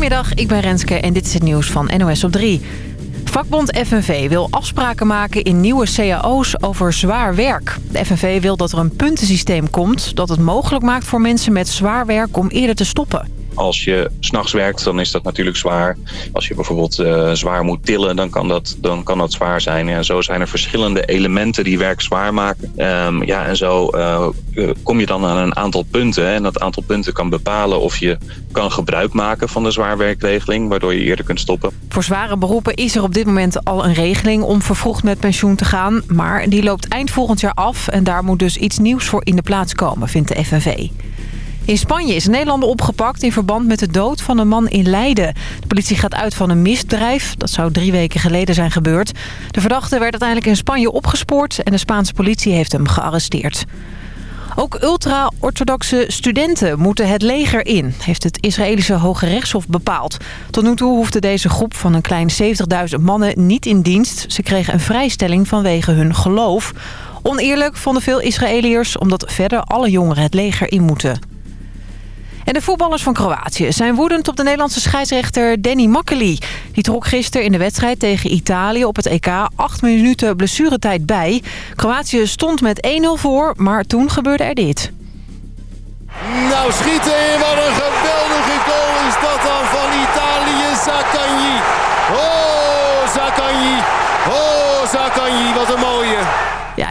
Goedemiddag, ik ben Renske en dit is het nieuws van NOS op 3. Vakbond FNV wil afspraken maken in nieuwe cao's over zwaar werk. De FNV wil dat er een puntensysteem komt... dat het mogelijk maakt voor mensen met zwaar werk om eerder te stoppen. Als je s'nachts werkt, dan is dat natuurlijk zwaar. Als je bijvoorbeeld uh, zwaar moet tillen, dan kan dat, dan kan dat zwaar zijn. Ja, zo zijn er verschillende elementen die werk zwaar maken. Um, ja, en zo uh, kom je dan aan een aantal punten. En dat aantal punten kan bepalen of je kan gebruik maken van de zwaarwerkregeling... waardoor je eerder kunt stoppen. Voor zware beroepen is er op dit moment al een regeling om vervroegd met pensioen te gaan. Maar die loopt eind volgend jaar af en daar moet dus iets nieuws voor in de plaats komen, vindt de FNV. In Spanje is een Nederlander opgepakt in verband met de dood van een man in Leiden. De politie gaat uit van een misdrijf. Dat zou drie weken geleden zijn gebeurd. De verdachte werd uiteindelijk in Spanje opgespoord en de Spaanse politie heeft hem gearresteerd. Ook ultra-orthodoxe studenten moeten het leger in, heeft het Israëlische Hoge Rechtshof bepaald. Tot nu toe hoefde deze groep van een klein 70.000 mannen niet in dienst. Ze kregen een vrijstelling vanwege hun geloof. Oneerlijk vonden veel Israëliërs omdat verder alle jongeren het leger in moeten. En de voetballers van Kroatië zijn woedend op de Nederlandse scheidsrechter Danny Makkely. Die trok gisteren in de wedstrijd tegen Italië op het EK acht minuten blessuretijd bij. Kroatië stond met 1-0 voor, maar toen gebeurde er dit. Nou schieten, wat een geweldige goal is dat dan van Italië. Zaccagni. Oh, Zaccagni. Oh, Zaccagni, wat een mooie.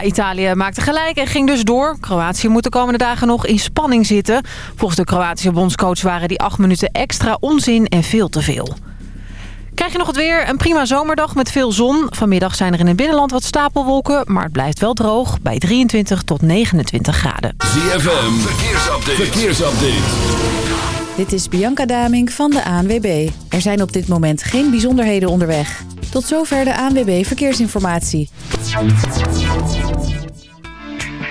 Ja, Italië maakte gelijk en ging dus door. Kroatië moet de komende dagen nog in spanning zitten. Volgens de Kroatische bondscoach waren die acht minuten extra onzin en veel te veel. Krijg je nog het weer? Een prima zomerdag met veel zon. Vanmiddag zijn er in het binnenland wat stapelwolken, maar het blijft wel droog bij 23 tot 29 graden. ZFM, verkeersupdate. verkeersupdate. Dit is Bianca Daming van de ANWB. Er zijn op dit moment geen bijzonderheden onderweg. Tot zover de ANWB Verkeersinformatie.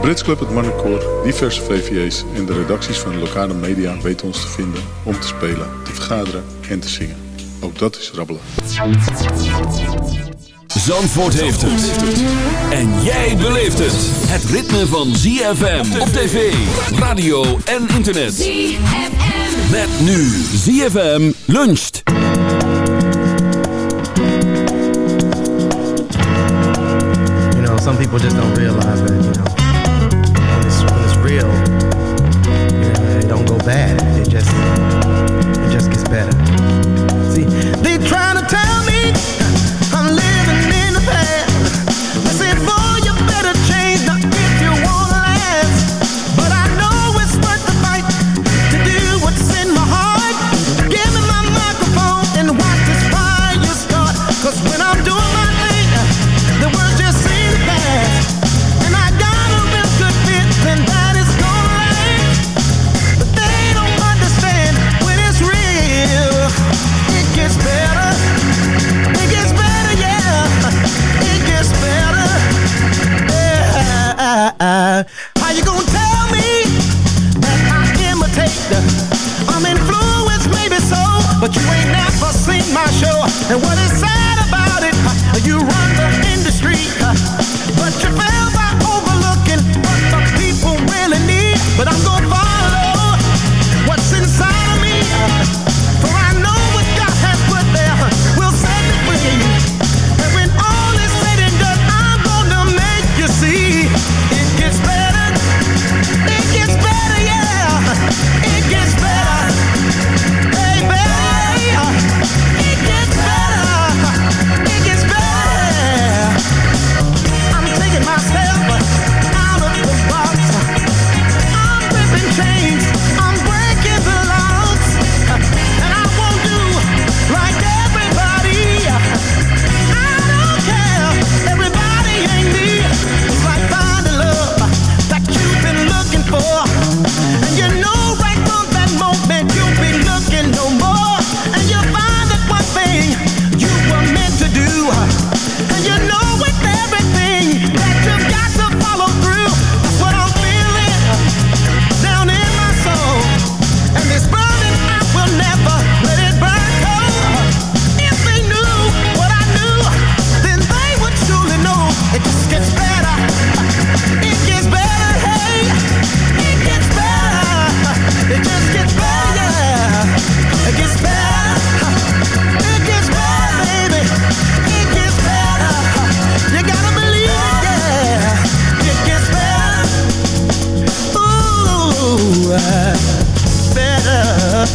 Brits Club, het Marnecoor, diverse VVA's en de redacties van de lokale media weten ons te vinden om te spelen, te vergaderen en te zingen. Ook dat is rabbelen. Zandvoort heeft het. En jij beleeft het. Het ritme van ZFM op tv, radio en internet. ZFM. Met nu ZFM luncht. You know, some people just don't realize that, you know. Real, it don't go bad.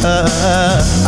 uh,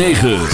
9.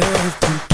Deserve to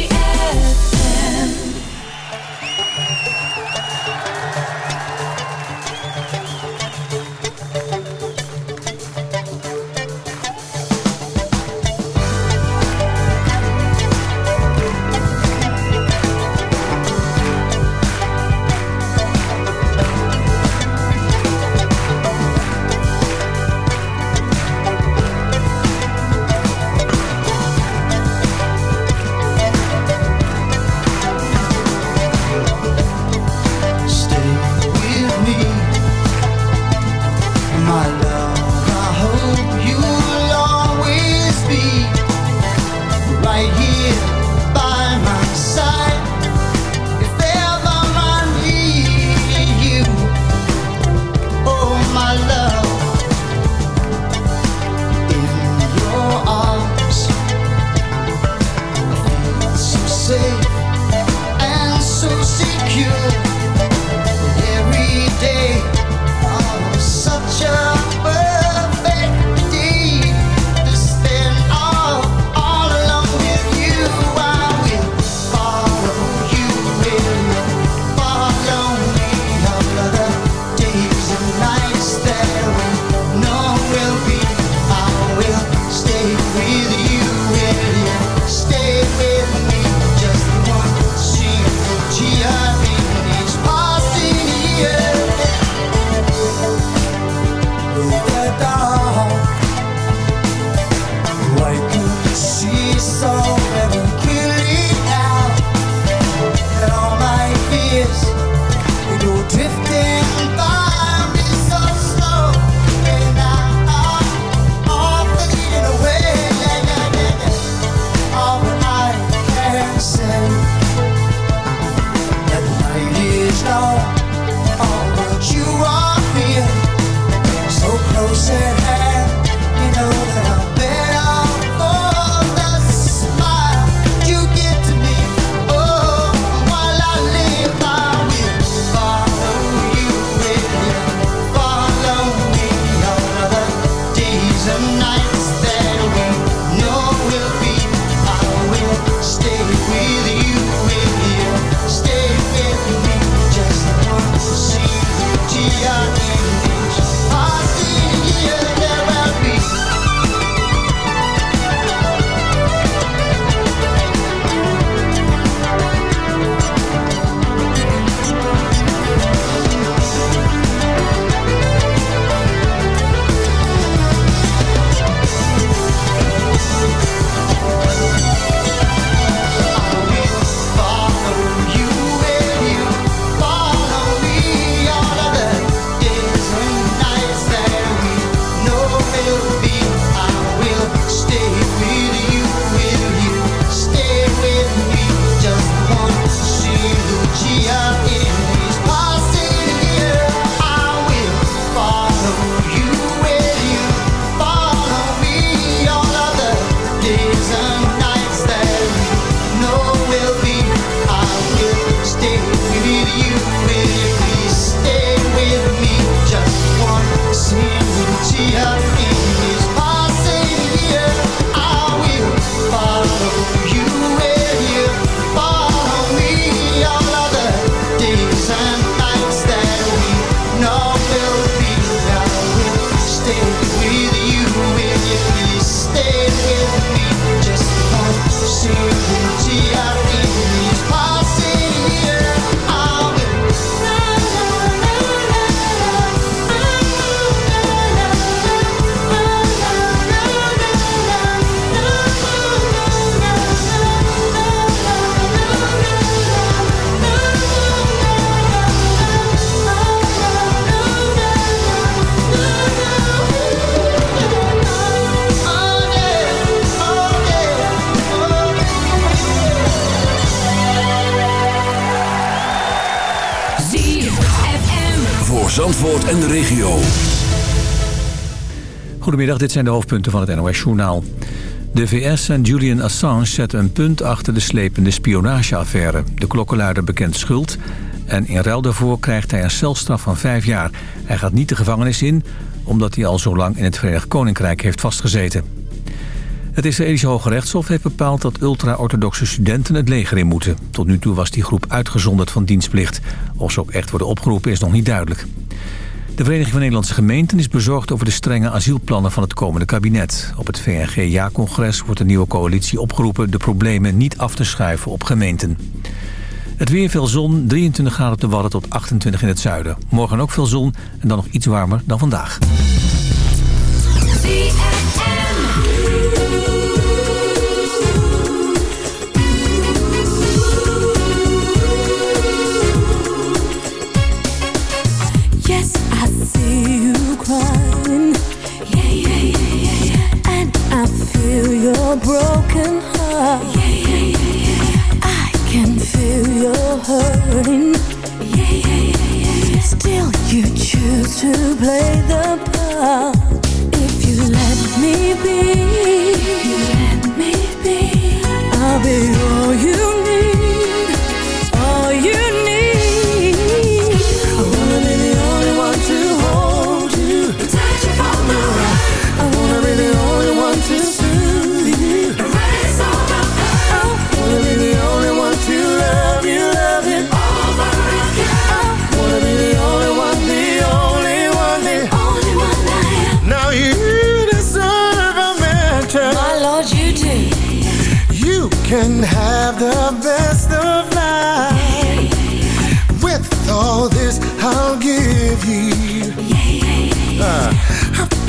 my love. En de regio. Goedemiddag, dit zijn de hoofdpunten van het NOS-journaal. De VS en Julian Assange zetten een punt achter de slepende spionageaffaire. De klokkenluider bekent schuld en in ruil daarvoor krijgt hij een celstraf van vijf jaar. Hij gaat niet de gevangenis in, omdat hij al zo lang in het Verenigd Koninkrijk heeft vastgezeten. Het Israëlische Hoge Rechtshof heeft bepaald dat ultra-orthodoxe studenten het leger in moeten. Tot nu toe was die groep uitgezonderd van dienstplicht. Of ze ook echt worden opgeroepen is nog niet duidelijk. De Vereniging van Nederlandse Gemeenten is bezorgd over de strenge asielplannen van het komende kabinet. Op het VNG-jaarcongres wordt de nieuwe coalitie opgeroepen de problemen niet af te schuiven op gemeenten. Het weer veel zon, 23 graden op de Wadden tot 28 in het zuiden. Morgen ook veel zon en dan nog iets warmer dan vandaag. your broken heart. Yeah, yeah, yeah, I can feel your hurting. Still, you choose to play the part. If you let me be, let me be, I'll be all you.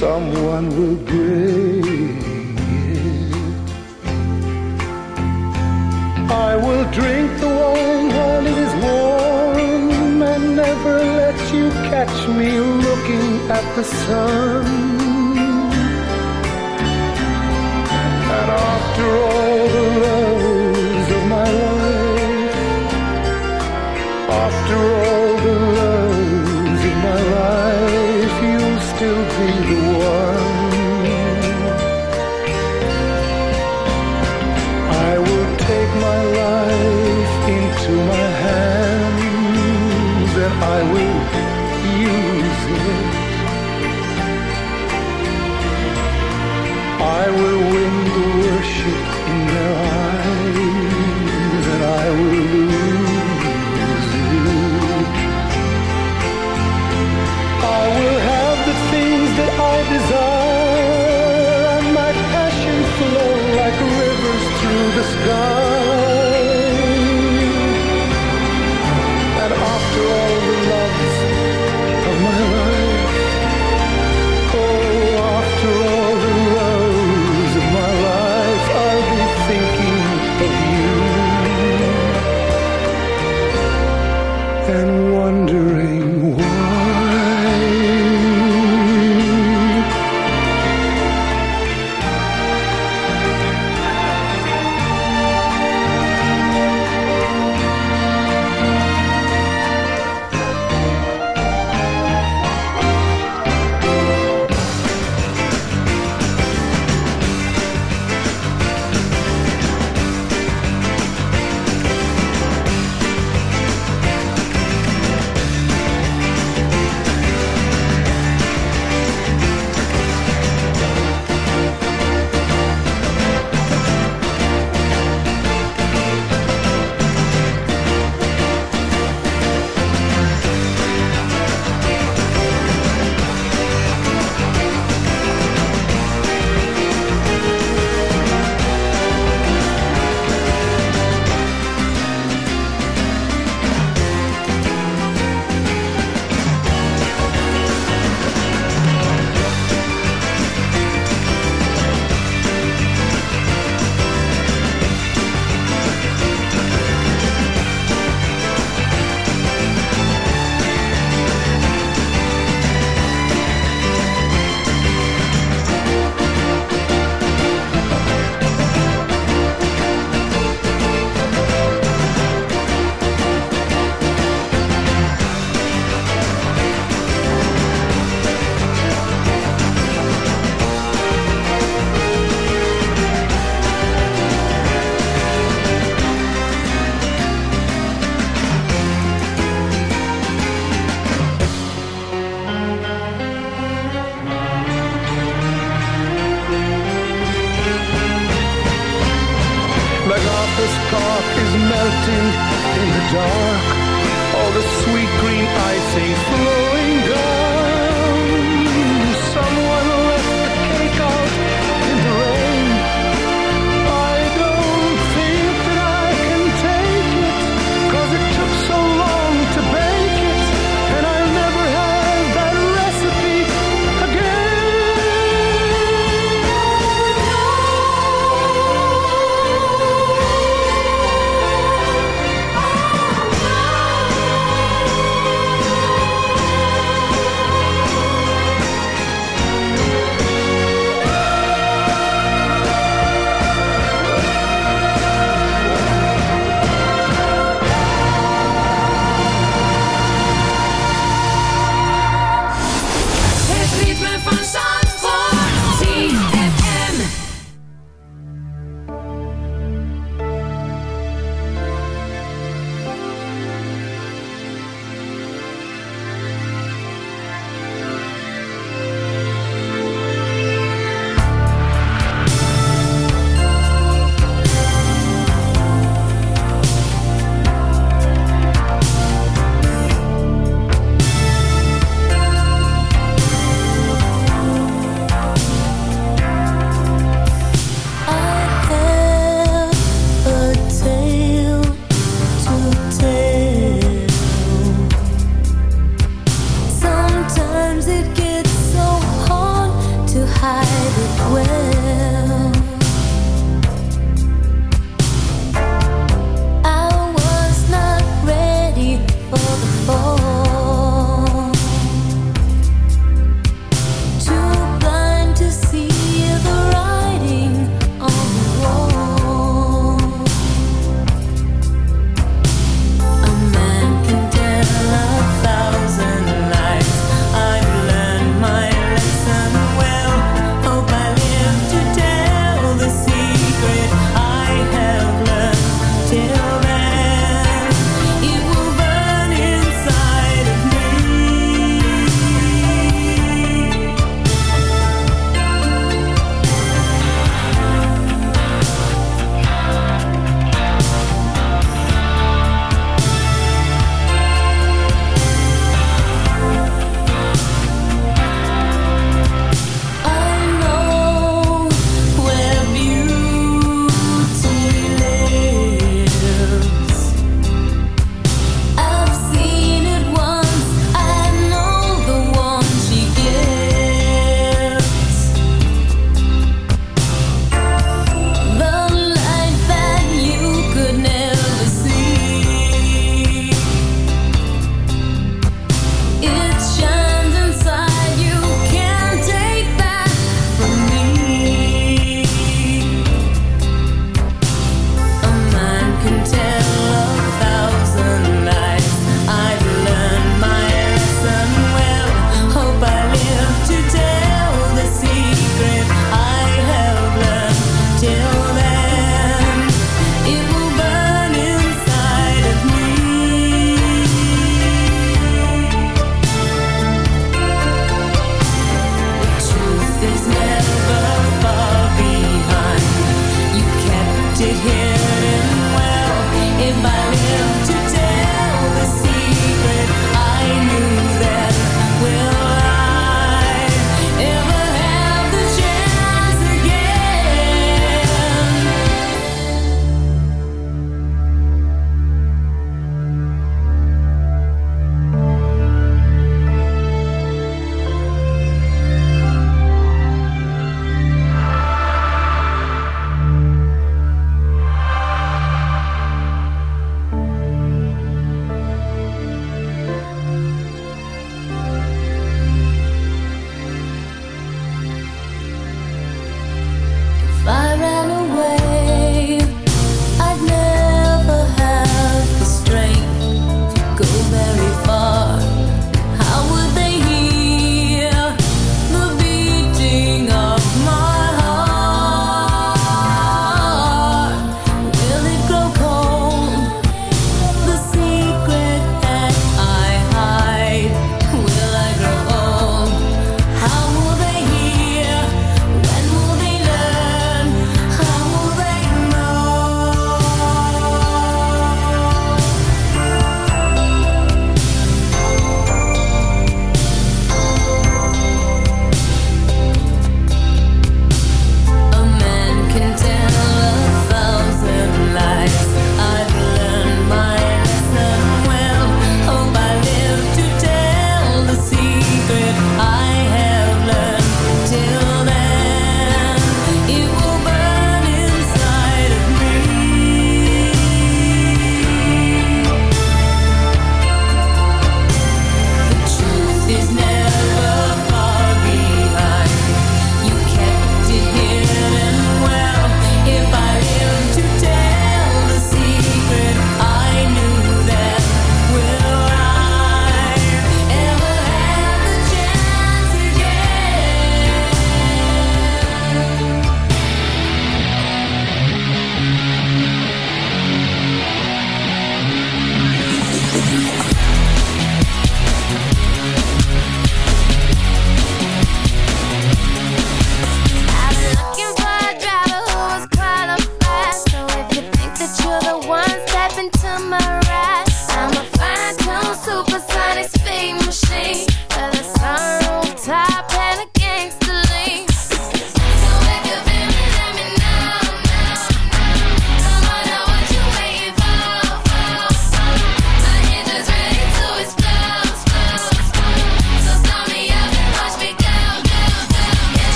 someone will bring it. I will drink the wine while it is warm and never let you catch me looking at the sun. And after all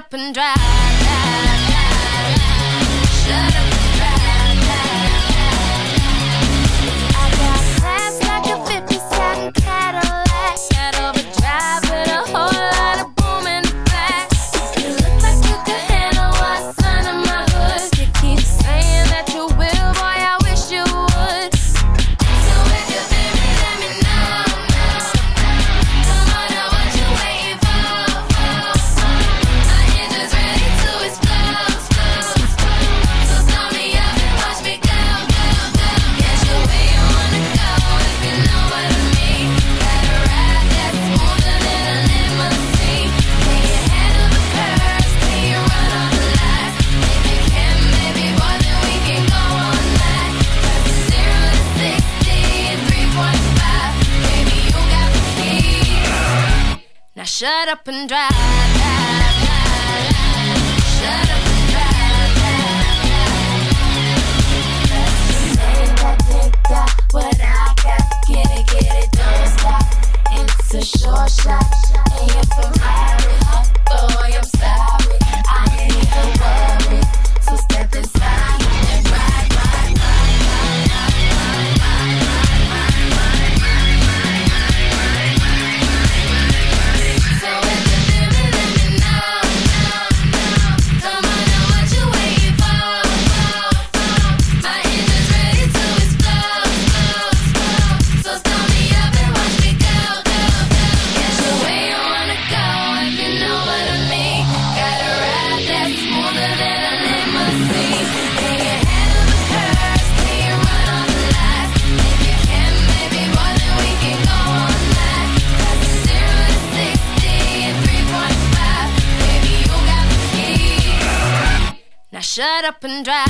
up and drive. Shut up and drive. Shut up and drive. What I got, get it, get it, don't stop. It's a short shot, and you're Ferrari. Boy, I'm sorry, up and drive,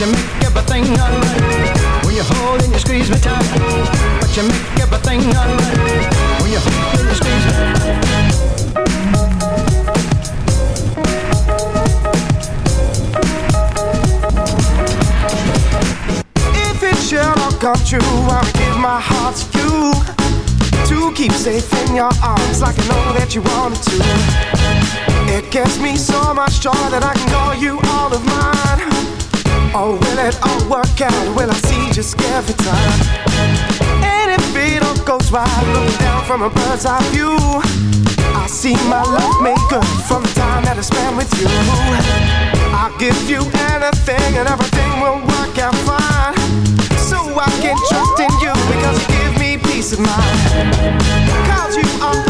You make everything alright when you hold and you squeeze me tight. But you make everything alright when you hold and you squeeze me. If it should all come true, I will give my heart to you. To keep safe in your arms like I know that you wanted to. It gives me so much joy that I can call you all of mine. Oh, will it all work out? Will I see just every time? And if it all goes right, looking down from a bird's eye view, I see my love maker from the time that I spent with you. I'll give you anything and everything will work out fine. So I can trust in you because you give me peace of mind. Cause you are